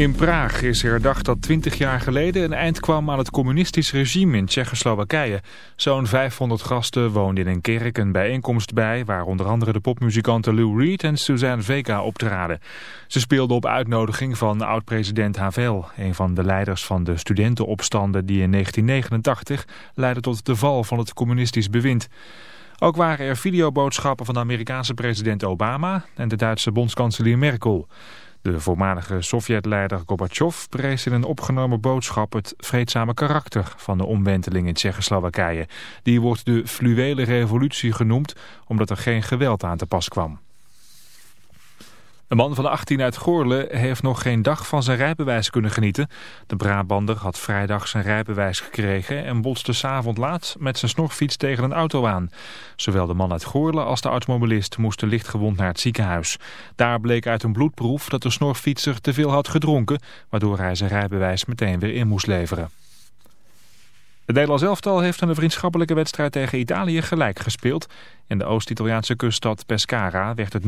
In Praag is herdacht dat 20 jaar geleden een eind kwam aan het communistisch regime in Tsjechoslowakije. Zo'n 500 gasten woonden in een kerk een bijeenkomst bij... waar onder andere de popmuzikanten Lou Reed en Suzanne Vega optraden. Ze speelden op uitnodiging van oud-president Havel... een van de leiders van de studentenopstanden die in 1989 leidden tot de val van het communistisch bewind. Ook waren er videoboodschappen van de Amerikaanse president Obama en de Duitse bondskanselier Merkel. De voormalige Sovjetleider Gorbachev prees in een opgenomen boodschap het vreedzame karakter van de omwenteling in Tsjechoslowakije. Die wordt de fluwele revolutie genoemd omdat er geen geweld aan te pas kwam. Een man van 18 uit Goorle heeft nog geen dag van zijn rijbewijs kunnen genieten. De Brabander had vrijdag zijn rijbewijs gekregen en botste s'avond laat met zijn snorfiets tegen een auto aan. Zowel de man uit Goorle als de automobilist moesten lichtgewond naar het ziekenhuis. Daar bleek uit een bloedproef dat de snorfietser te veel had gedronken, waardoor hij zijn rijbewijs meteen weer in moest leveren. Het Nederlands elftal heeft een vriendschappelijke wedstrijd tegen Italië gelijk gespeeld. In de Oost-Italiaanse kuststad Pescara werd het 0-0.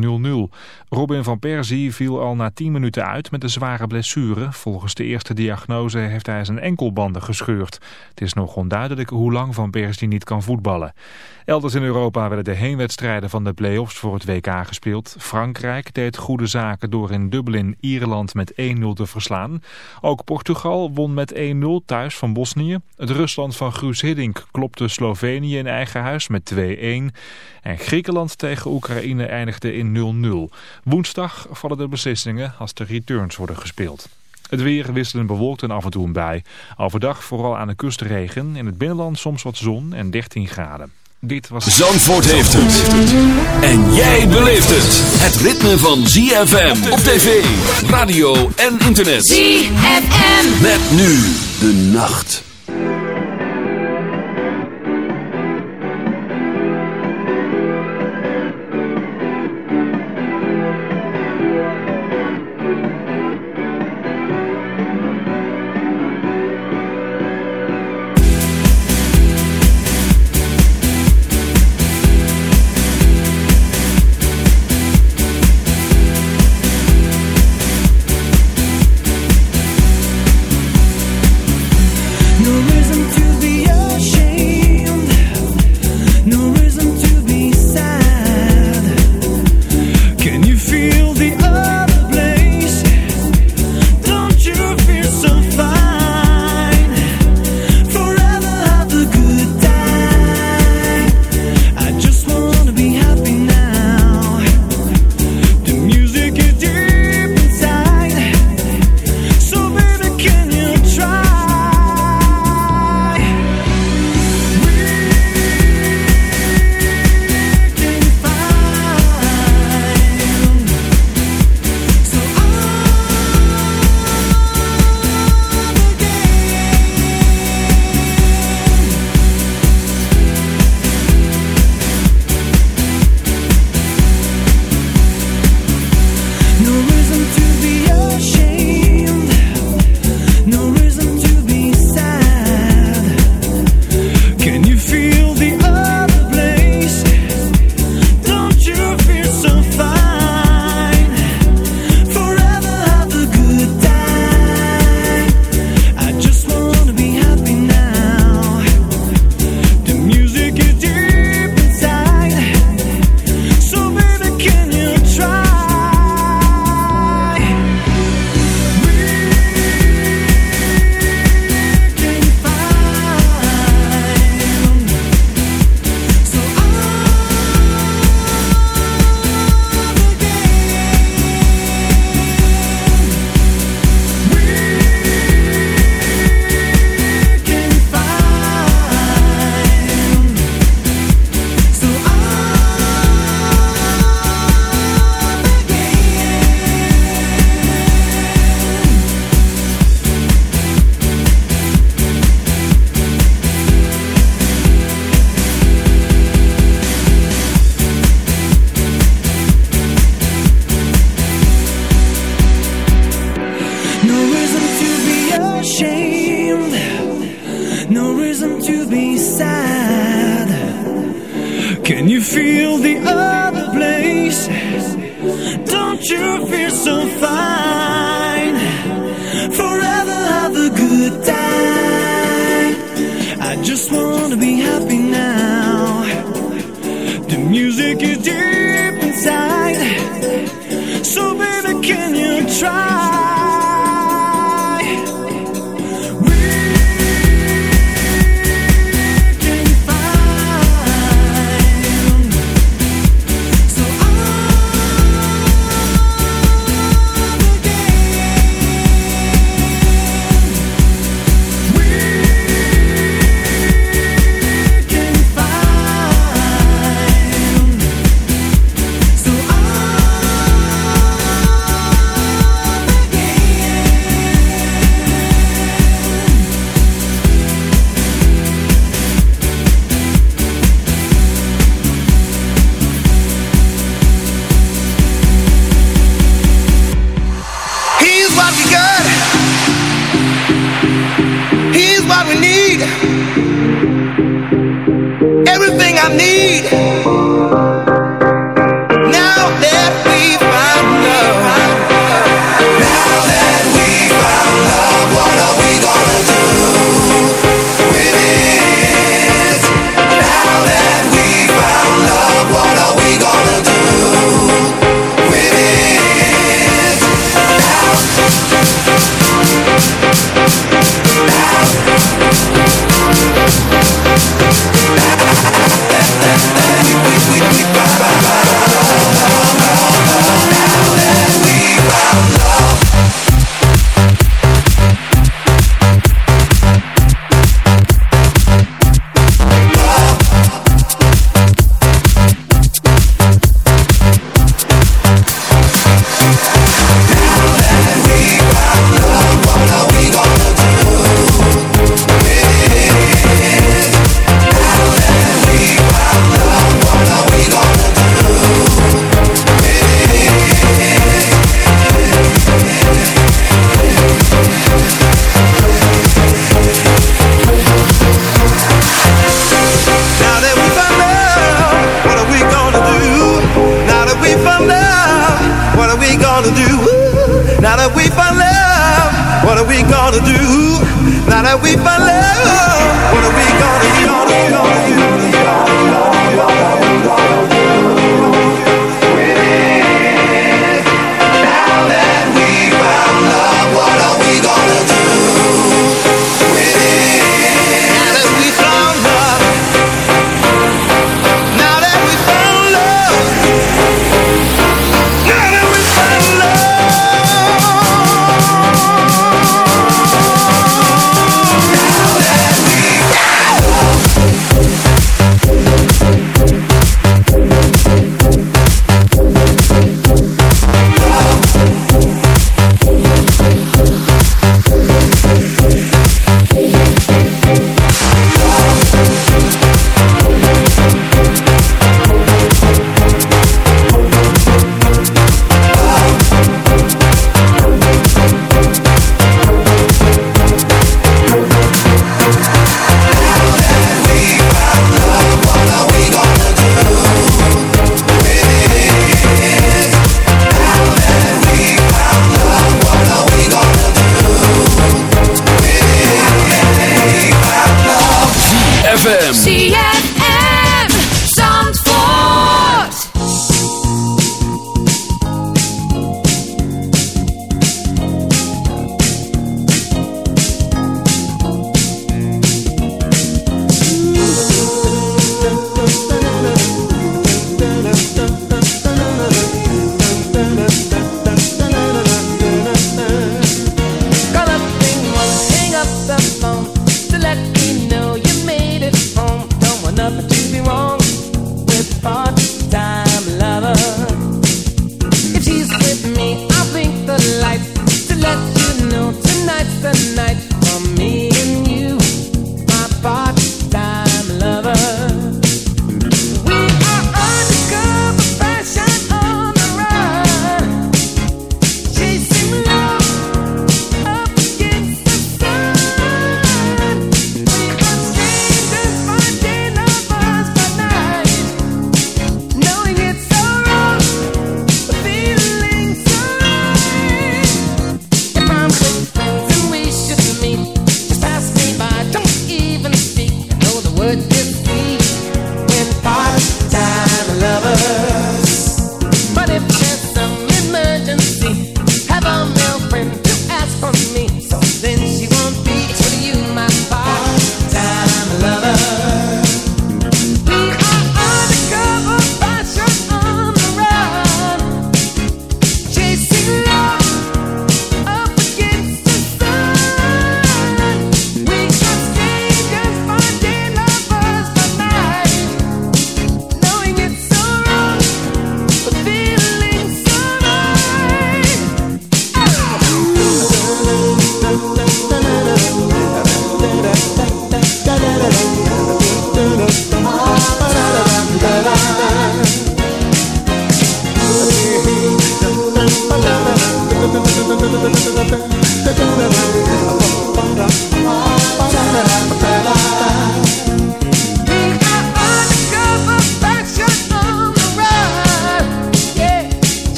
Robin van Persie viel al na 10 minuten uit met een zware blessure. Volgens de eerste diagnose heeft hij zijn enkelbanden gescheurd. Het is nog onduidelijk hoe lang Van Persie niet kan voetballen. Elders in Europa werden de heenwedstrijden van de play-offs voor het WK gespeeld. Frankrijk deed goede zaken door in Dublin Ierland met 1-0 te verslaan. Ook Portugal won met 1-0 thuis van Bosnië. Het Rusland van Guus Hiddink klopte Slovenië in eigen huis met 2-1. En Griekenland tegen Oekraïne eindigde in 0-0. Woensdag vallen de beslissingen als de returns worden gespeeld. Het weer wisselend bewolkt en af en toe een bui. Overdag vooral aan de kust regen. In het binnenland soms wat zon en 13 graden. Dit was... Zandvoort heeft het. En jij beleeft het. Het ritme van ZFM op tv, radio en internet. ZFM. Met nu de nacht. Can you feel the other places? Don't you feel so fine? Forever have a good time. I just wanna be happy now. The music is deep inside. So baby, can you try?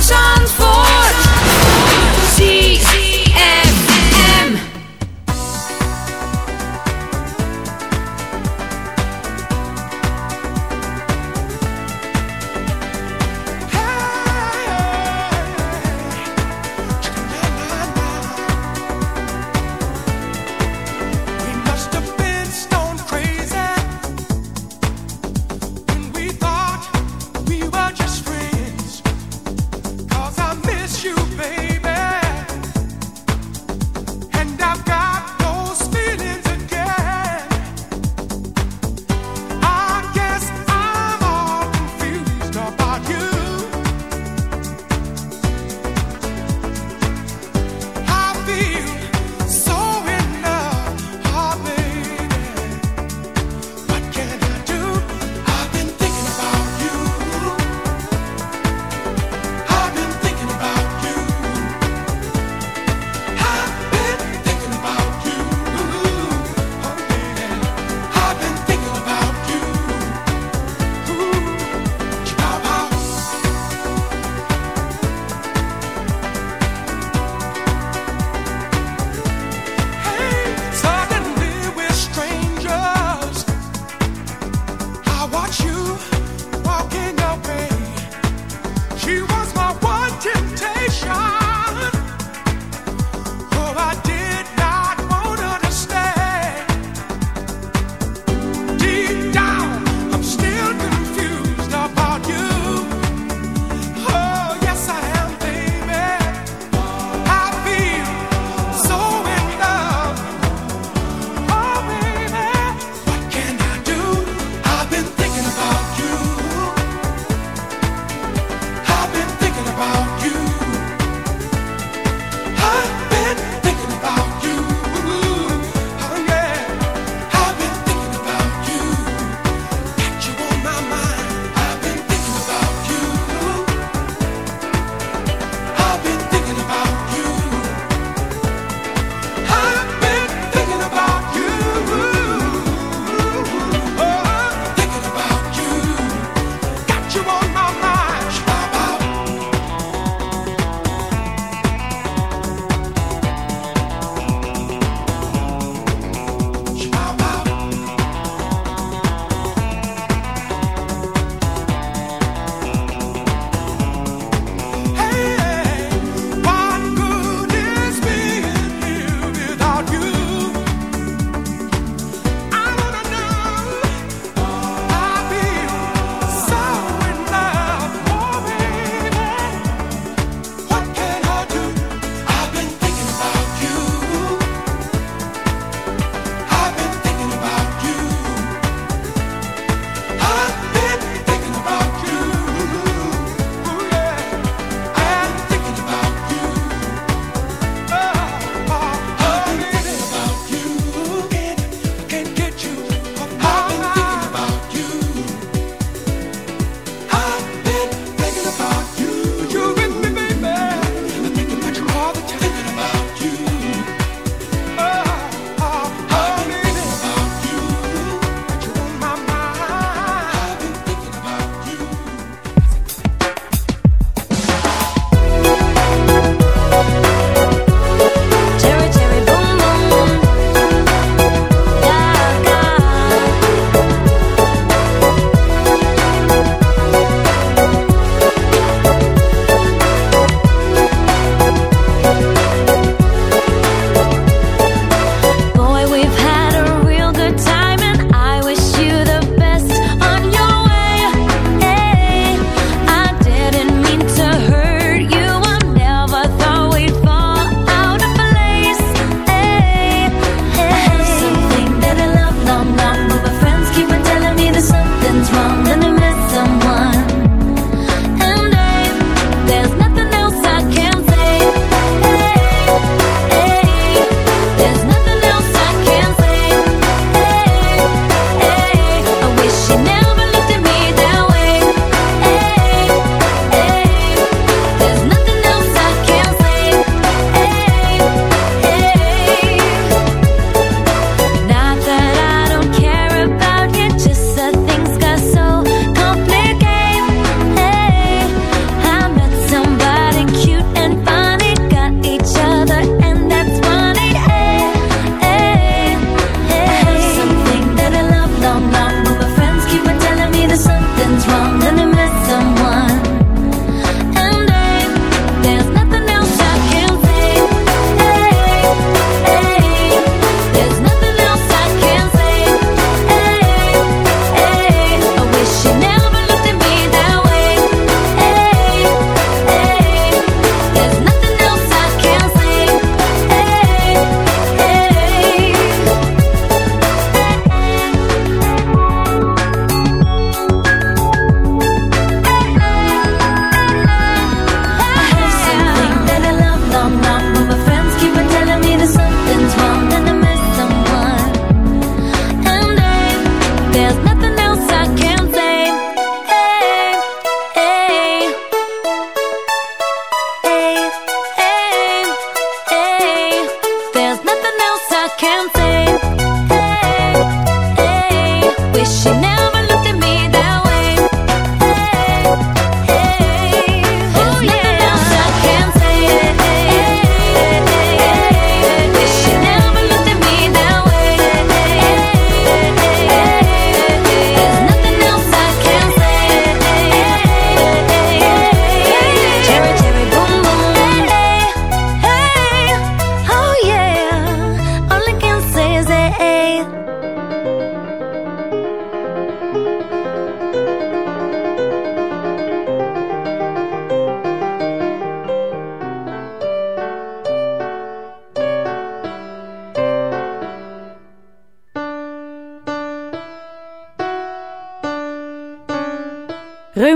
sunshine.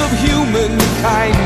of humankind.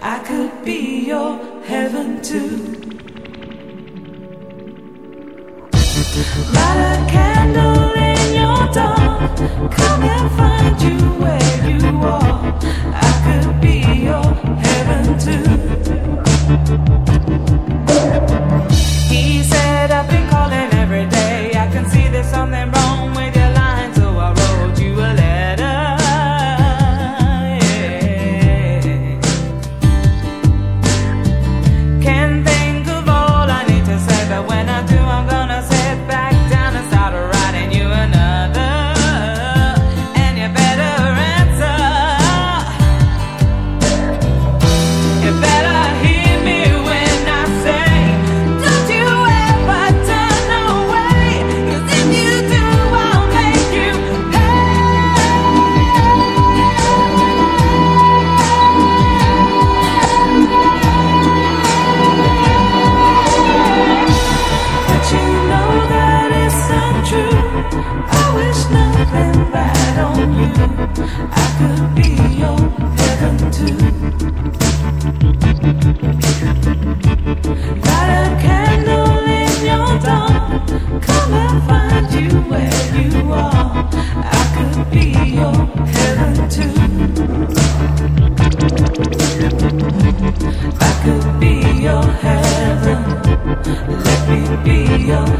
I could be your heaven too. Light a candle in your. Come and find you where you are. I could be.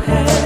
head.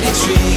the tree